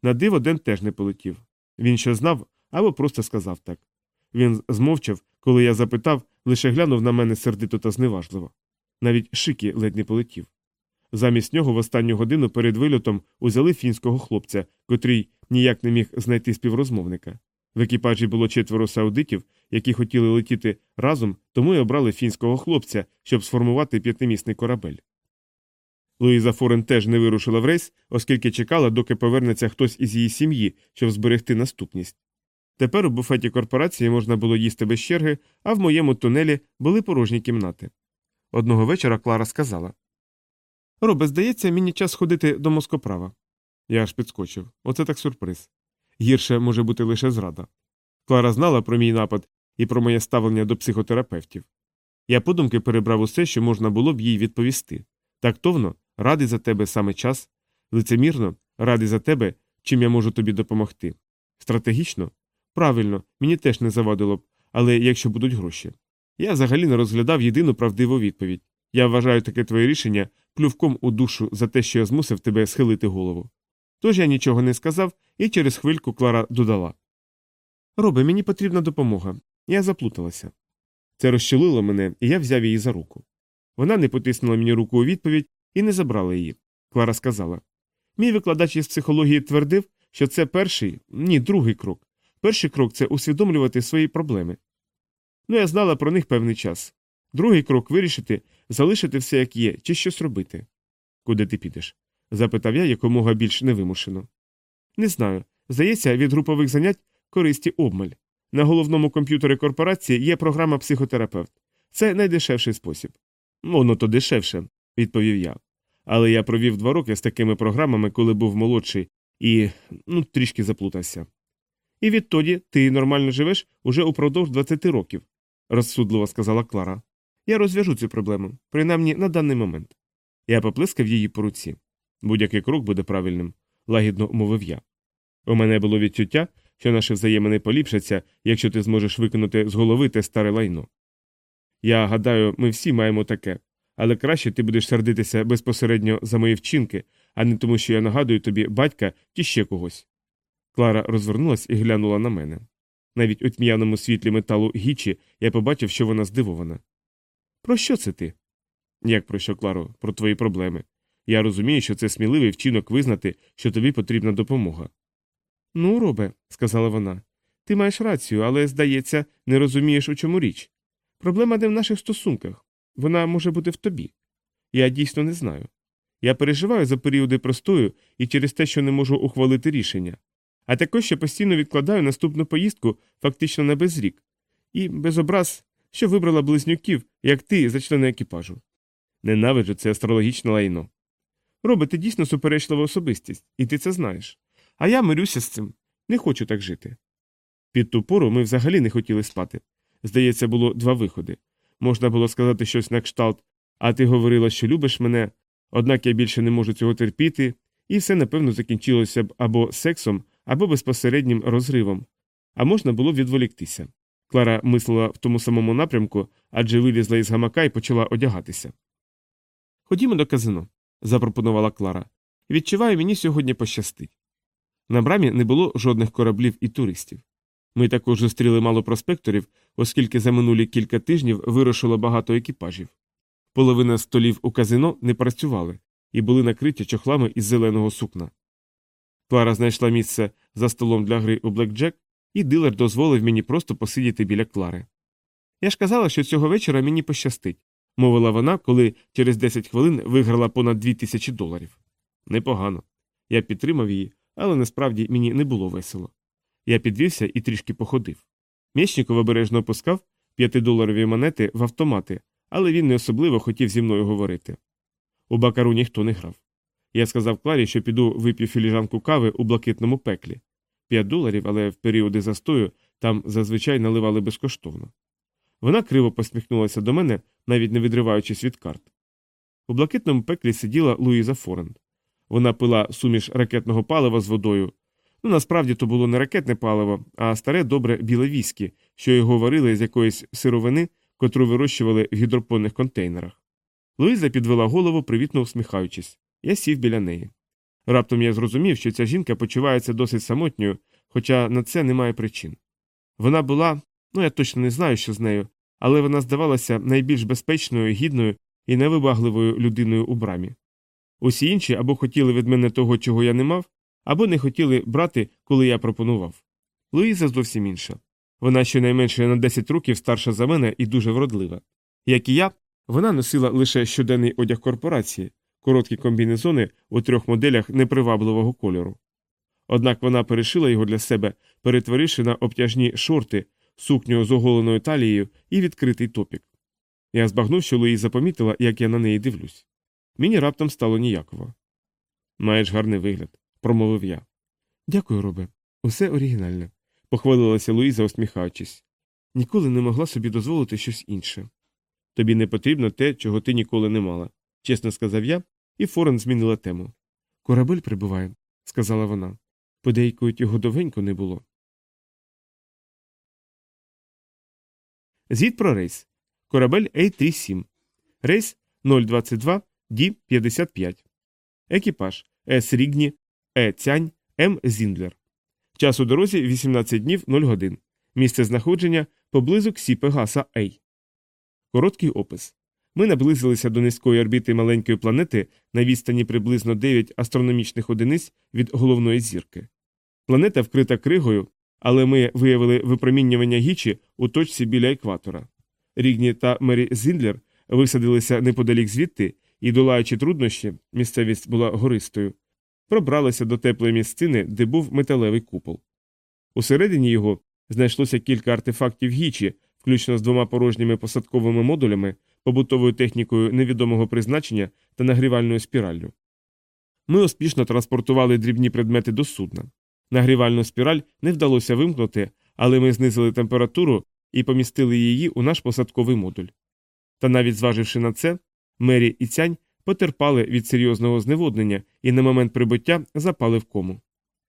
На диво Ден теж не полетів. Він що знав або просто сказав так. Він змовчав, коли я запитав, лише глянув на мене сердито та зневажливо. Навіть шики ледь не полетів. Замість нього в останню годину перед вильотом узяли фінського хлопця, котрий ніяк не міг знайти співрозмовника. В екіпажі було четверо саудитів, які хотіли летіти разом, тому й обрали фінського хлопця, щоб сформувати п'ятимісний корабель. Луїза Форен теж не вирушила в рейс, оскільки чекала, доки повернеться хтось із її сім'ї, щоб зберегти наступність. Тепер у буфеті корпорації можна було їсти без черги, а в моєму тунелі були порожні кімнати. Одного вечора Клара сказала Робе, здається, мені час ходити до москоправа. Я аж підскочив. Оце так сюрприз. Гірше може бути лише зрада. Клара знала про мій напад і про моє ставлення до психотерапевтів. Я подумки перебрав усе, що можна було б їй відповісти. Тактовно, радий за тебе саме час, лицемірно, радий за тебе, чим я можу тобі допомогти. Стратегічно? Правильно, мені теж не завадило б, але якщо будуть гроші. Я взагалі не розглядав єдину правдиву відповідь. Я вважаю таке твоє рішення плювком у душу за те, що я змусив тебе схилити голову. Тож я нічого не сказав, і через хвильку Клара додала Робе, мені потрібна допомога. Я заплуталася. Це розчулило мене, і я взяв її за руку. Вона не потиснула мені руку у відповідь і не забрала її. Клара сказала Мій викладач із психології твердив, що це перший, ні, другий крок. Перший крок це усвідомлювати свої проблеми. Ну, я знала про них певний час. Другий крок вирішити, залишити все як є, чи щось робити. Куди ти підеш? запитав я якомога більш невимушено. Не знаю. Здається, від групових занять користі обмаль. На головному комп'ютері корпорації є програма психотерапевт. Це найдешевший спосіб. Воно то дешевше, відповів я. Але я провів два роки з такими програмами, коли був молодший, і ну, трішки заплутався. І відтоді ти нормально живеш уже упродовж 20 років, розсудливо сказала Клара. Я розв'яжу цю проблему, принаймні на даний момент. Я поплескав її по руці. Будь-який крок буде правильним, лагідно мовив я. У мене було відчуття, що наші взаємини поліпшаться, якщо ти зможеш викинути з голови те старе лайно. Я гадаю, ми всі маємо таке, але краще ти будеш сердитися безпосередньо за мої вчинки, а не тому, що я нагадую тобі батька чи ще когось. Клара розвернулась і глянула на мене. Навіть у тьмяному світлі металу гічі я побачив, що вона здивована. Про що це ти? Як про що, Кларо, про твої проблеми. Я розумію, що це сміливий вчинок визнати, що тобі потрібна допомога. Ну, робе, сказала вона, ти маєш рацію, але, здається, не розумієш, у чому річ. Проблема не в наших стосунках вона може бути в тобі. Я дійсно не знаю. Я переживаю за періоди простою і через те, що не можу ухвалити рішення, а також ще постійно відкладаю наступну поїздку фактично на безрік, і без образ, що вибрала близнюків, як ти за члени екіпажу. Ненавиджу це астрологічне лайно. Робе, ти дійсно суперечлива особистість, і ти це знаєш. А я мирюся з цим, не хочу так жити. Під ту пору ми взагалі не хотіли спати. Здається, було два виходи. Можна було сказати щось на кшталт, а ти говорила, що любиш мене, однак я більше не можу цього терпіти, і все, напевно, закінчилося б або сексом, або безпосереднім розривом, а можна було відволіктися. Клара мислила в тому самому напрямку, адже вилізла із гамака і почала одягатися. Ходімо до казино, запропонувала Клара. Відчуваю, мені сьогодні пощастить. На брамі не було жодних кораблів і туристів. Ми також зустріли мало проспекторів, оскільки за минулі кілька тижнів вирушило багато екіпажів. Половина столів у казино не працювали і були накриті чохлами із зеленого сукна. Клара знайшла місце за столом для гри у Блекджек, і дилер дозволив мені просто посидіти біля Клари. Я ж казала, що цього вечора мені пощастить, мовила вона, коли через 10 хвилин виграла понад 2 тисячі доларів. Непогано. Я підтримав її, але насправді мені не було весело. Я підвівся і трішки походив. Мєчніков обережно опускав п'ятидоларові монети в автомати, але він не особливо хотів зі мною говорити. У бакару ніхто не грав. Я сказав Кларі, що піду вип'ю філіжанку кави у блакитному пеклі. П'ять доларів, але в періоди застою там зазвичай наливали безкоштовно. Вона криво посміхнулася до мене, навіть не відриваючись від карт. У блакитному пеклі сиділа Луїза Форенд. Вона пила суміш ракетного палива з водою. Ну, насправді то було не ракетне паливо, а старе добре біле віскі, що його варили з якоїсь сировини, котру вирощували в гідропонних контейнерах. Луїза підвела голову, привітно усміхаючись. Я сів біля неї. Раптом я зрозумів, що ця жінка почувається досить самотньою, хоча на це немає причин. Вона була, ну я точно не знаю, що з нею, але вона здавалася найбільш безпечною, гідною і невибагливою людиною у брамі. Усі інші або хотіли від мене того, чого я не мав, або не хотіли брати, коли я пропонував. Луїза зовсім інша. Вона щонайменше на 10 років старша за мене і дуже вродлива. Як і я, вона носила лише щоденний одяг корпорації, короткі комбінезони у трьох моделях непривабливого кольору. Однак вона перешила його для себе, перетворивши на обтяжні шорти, сукню з оголеною талією і відкритий топік. Я збагнув, що Луїза помітила, як я на неї дивлюсь. Мені раптом стало ніяково. Маєш гарний вигляд, промовив я. Дякую, робе. Усе оригінальне, похвалилася Луїза, усміхаючись. Ніколи не могла собі дозволити щось інше. Тобі не потрібно те, чого ти ніколи не мала, чесно сказав я, і Форен змінила тему. Корабель прибуває, сказала вона. Подейкують його довгенько не було. Звіт про рейс. Корабель А37. Рейс 022 D55. Екіпаж С. Рігні, Е. Цянь, М. Зіндлер. Час у дорозі 18 днів 0 годин. Місце знаходження поблизу Ксі Пегаса А. Короткий опис. Ми наблизилися до низької орбіти маленької планети на відстані приблизно 9 астрономічних одиниць від головної зірки. Планета вкрита кригою, але ми виявили випромінювання гічі у точці біля екватора. Рігні та Мері Зіндлер висадилися неподалік звідти і, долаючи труднощі, місцевість була гористою, пробралися до теплої місцини, де був металевий купол. Усередині його знайшлося кілька артефактів гічі, включно з двома порожніми посадковими модулями, побутовою технікою невідомого призначення та нагрівальною спіраллю. Ми успішно транспортували дрібні предмети до судна. Нагрівальну спіраль не вдалося вимкнути, але ми знизили температуру і помістили її у наш посадковий модуль. Та навіть зваживши на це, Мері і цянь потерпали від серйозного зневоднення і на момент прибуття запали в кому.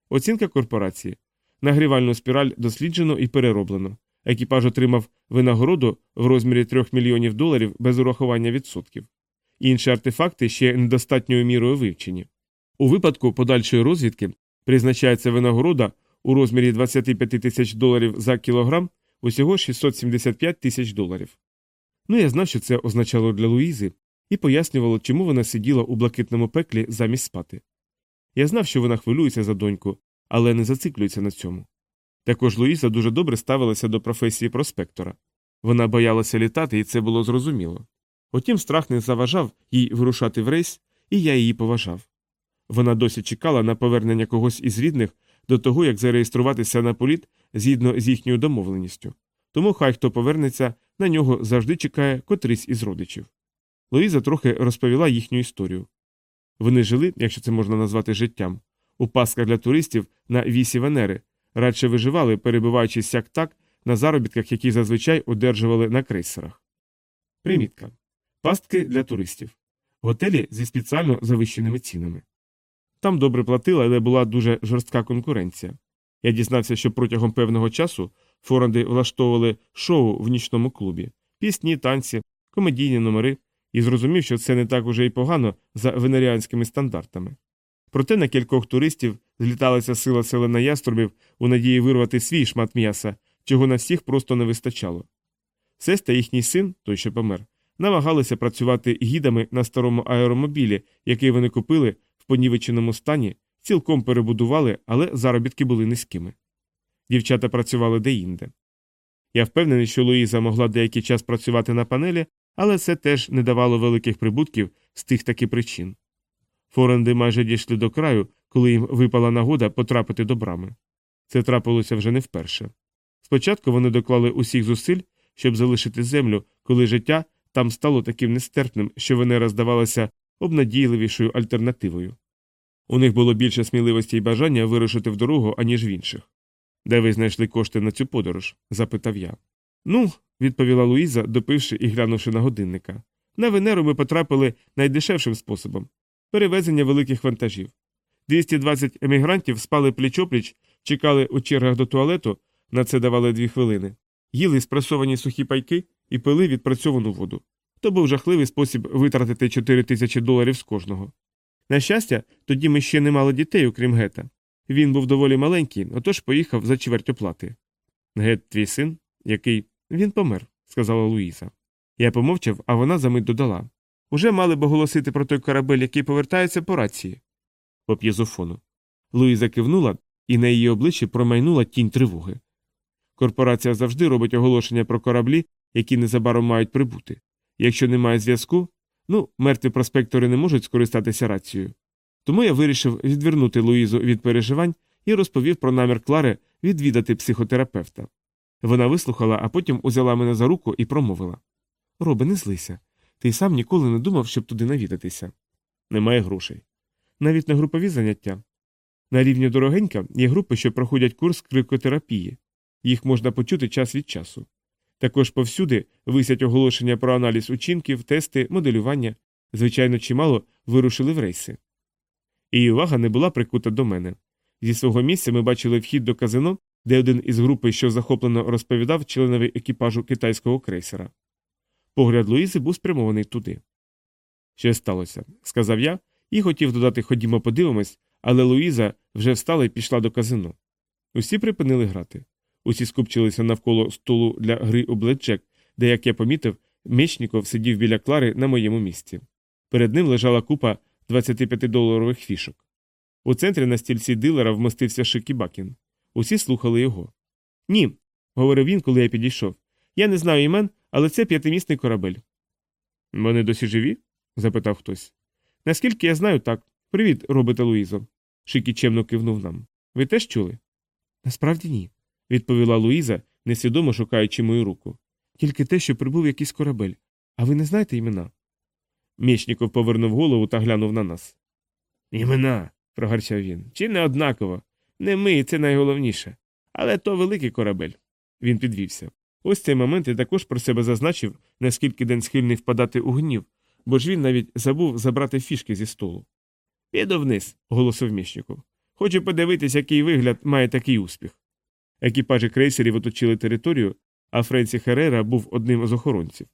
Оцінка корпорації. Нагрівальну спіраль досліджено і перероблено. Екіпаж отримав винагороду в розмірі 3 мільйонів доларів без урахування відсотків. Інші артефакти ще недостатньою мірою вивчені. У випадку подальшої розвідки призначається винагорода у розмірі 25 тисяч доларів за кілограм, усього 675 тисяч доларів. Ну я знав, що це означало для Луїзи, і пояснювало, чому вона сиділа у блакитному пеклі замість спати. Я знав, що вона хвилюється за доньку, але не зациклюється на цьому. Також Луїза дуже добре ставилася до професії проспектора. Вона боялася літати, і це було зрозуміло. Утім, страх не заважав їй вирушати в рейс, і я її поважав. Вона досі чекала на повернення когось із рідних до того, як зареєструватися на політ згідно з їхньою домовленістю. Тому хай хто повернеться, на нього завжди чекає котрийсь із родичів. Луїза трохи розповіла їхню історію. Вони жили, якщо це можна назвати життям, у пасках для туристів на вісі Венери, радше виживали, перебуваючи сяк так на заробітках, які зазвичай одержували на крейсерах. Примітка. Пастки для туристів. Готелі зі спеціально завищеними цінами. Там добре платили, але була дуже жорстка конкуренція. Я дізнався, що протягом певного часу форанди влаштовували шоу в нічному клубі, пісні, танці, комедійні номери, і зрозумів, що це не так уже й погано за венеріанськими стандартами. Проте на кількох туристів зліталася сила селена яструбів у надії вирвати свій шмат м'яса, чого на всіх просто не вистачало. Сес та їхній син, той що помер, намагалися працювати гідами на старому аеромобілі, який вони купили в понівеченому стані, цілком перебудували, але заробітки були низькими. Дівчата працювали деінде. Я впевнений, що Луїза могла деякий час працювати на панелі, але це теж не давало великих прибутків з тих таки причин. Форенди майже дійшли до краю, коли їм випала нагода потрапити до брами. Це трапилося вже не вперше. Спочатку вони доклали усіх зусиль, щоб залишити землю, коли життя там стало таким нестерпним, що Венера здавалася обнадійливішою альтернативою. У них було більше сміливості і бажання вирушити в дорогу, аніж в інших. Де ви знайшли кошти на цю подорож? запитав я. Ну, відповіла Луїза, допивши і глянувши на годинника. На Венеру ми потрапили найдешевшим способом перевезення великих вантажів. 220 емігрантів спали пліч-опліч, чекали у чергах до туалету, на це давали дві хвилини, їли спресовані сухі пайки і пили відпрацьовану воду. То був жахливий спосіб витратити 4 тисячі доларів з кожного. На щастя, тоді ми ще не мали дітей, окрім гета. Він був доволі маленький, отож поїхав за чверть оплати. Гет, твій син, який він помер, сказала Луїза. Я помовчав, а вона за мить додала. Уже мали б оголосити про той корабель, який повертається по рації. По п'єзофону. Луїза кивнула, і на її обличчі промайнула тінь тривоги. Корпорація завжди робить оголошення про кораблі, які незабаром мають прибути. Якщо немає зв'язку, ну, мертві проспектори не можуть скористатися рацією. Тому я вирішив відвернути Луїзу від переживань і розповів про намір Клари відвідати психотерапевта. Вона вислухала, а потім узяла мене за руку і промовила Робе, не злися. Ти сам ніколи не думав, щоб туди навідатися. Немає грошей. Навіть на групові заняття. На рівні дорогенька є групи, що проходять курс крикотерапії. Їх можна почути час від часу. Також повсюди висять оголошення про аналіз учинків, тести, моделювання. Звичайно, чимало вирушили в рейси. Її увага не була прикута до мене. Зі свого місця ми бачили вхід до казино, де один із групи, що захоплено розповідав членові екіпажу китайського крейсера. Погляд Луїзи був спрямований туди. Що сталося, сказав я і хотів додати ходімо, подивимось, але Луїза вже встала і пішла до казино. Усі припинили грати. Усі скупчилися навколо столу для гри у бледжек, де, як я помітив, Мечніков сидів біля Клари на моєму місці. Перед ним лежала купа 25-доларових фішок. У центрі на стільці дилера вмостився Шикі Бакін. Усі слухали його. Ні, говорив він, коли я підійшов. Я не знаю імен, але це п'ятимісний корабель. Вони досі живі? запитав хтось. Наскільки я знаю, так. Привіт, робите Луїзо. Шикі чемно кивнув нам. Ви теж чули? Насправді ні, відповіла Луїза, несвідомо шукаючи мою руку. Тільки те, що прибув якийсь корабель. А ви не знаєте імена? Мєчніков повернув голову та глянув на нас. Імена. прогарчав він. Чи не однаково? Не ми, це найголовніше. Але то великий корабель. Він підвівся. Ось цей момент я також про себе зазначив, наскільки день схильний впадати у гнів, бо ж він навіть забув забрати фішки зі столу. Піду вниз, оголосив Міщников. Хочу подивитись, який вигляд має такий успіх. Екіпажі крейсерів оточили територію, а Френсі Херера був одним з охоронців.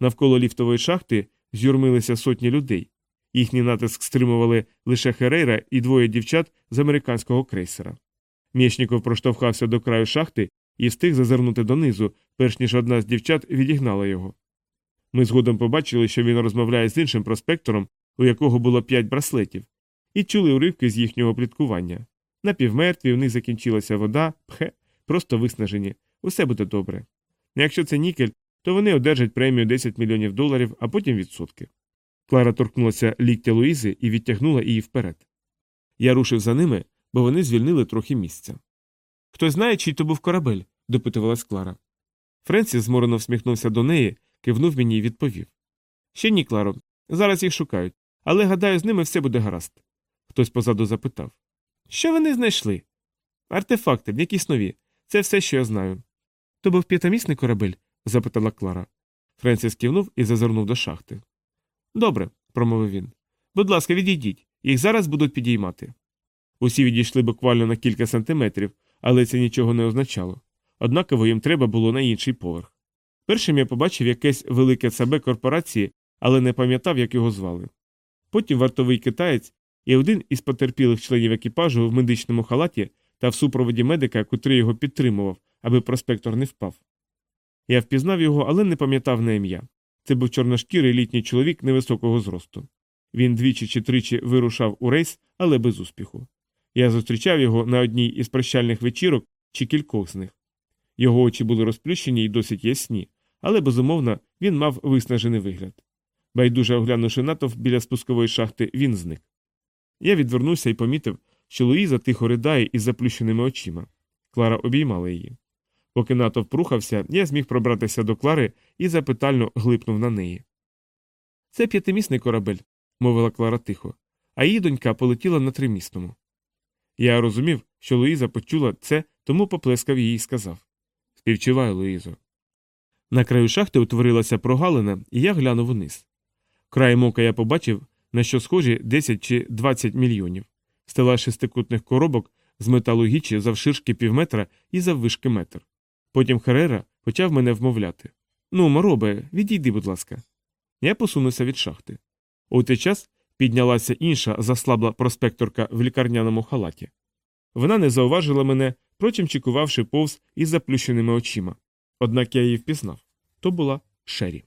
Навколо ліфтової шахти з'юрмилися сотні людей. Їхній натиск стримували лише Херейра і двоє дівчат з американського крейсера. Мєшніков проштовхався до краю шахти і встиг зазирнути донизу, перш ніж одна з дівчат відігнала його. Ми згодом побачили, що він розмовляє з іншим проспектором, у якого було п'ять браслетів, і чули уривки з їхнього пліткування. Напівмертві, в них закінчилася вода, пхе, просто виснажені. Усе буде добре. Якщо це нікель, то вони одержать премію 10 мільйонів доларів, а потім відсотки. Клара торкнулася ліктя Луїзи і відтягнула її вперед. Я рушив за ними, бо вони звільнили трохи місця. Хтось знає, чий то був корабель? допитувалась Клара. Френсіс зморено всміхнувся до неї, кивнув мені і відповів. Ще ні, Кларо, зараз їх шукають, але гадаю, з ними все буде гаразд. Хтось позаду запитав. Що вони знайшли? Артефакти, якісь нові. Це все, що я знаю. То був п'ятимісний корабель? запитала Клара. Френсіс кивнув і зазирнув до шахти. Добре, промовив він. Будь ласка, відійдіть, їх зараз будуть підіймати. Усі відійшли буквально на кілька сантиметрів, але це нічого не означало. Однаково їм треба було на інший поверх. Першим я побачив якесь велике ЦБ корпорації, але не пам'ятав, як його звали. Потім вартовий китаєць і один із потерпілих членів екіпажу в медичному халаті та в супроводі медика, котрий його підтримував, аби проспектор не впав. Я впізнав його, але не пам'ятав на ім'я. Це був чорношкірий літній чоловік невисокого зросту. Він двічі чи тричі вирушав у рейс, але без успіху. Я зустрічав його на одній із прощальних вечірок чи кількох з них. Його очі були розплющені і досить ясні, але безумовно він мав виснажений вигляд. Байдуже оглянувши натовп біля спускової шахти, він зник. Я відвернувся і помітив, що Луїза тихо ридає із заплющеними очима. Клара обіймала її. Поки натовп рухався, я зміг пробратися до Клари і запитально глипнув на неї. Це п'ятимісний корабель, мовила Клара тихо, а її донька полетіла на тримісному. Я розумів, що Луїза почула це, тому поплескав її і сказав Співчуваю, Луїзо. На краю шахти утворилася прогалина, і я глянув униз. Краєм ока я побачив, на що схожі 10 чи 20 мільйонів. Стела шестикутних коробок з металу гічі завширшки півметра і заввишки метр. Потім Херера почав мене вмовляти. Ну, моробе, відійди, будь ласка. Я посунувся від шахти. У той час піднялася інша заслабла проспекторка в лікарняному халаті. Вона не зауважила мене, прочим чекувавши повз із заплющеними очима. Однак я її впізнав то була Шері.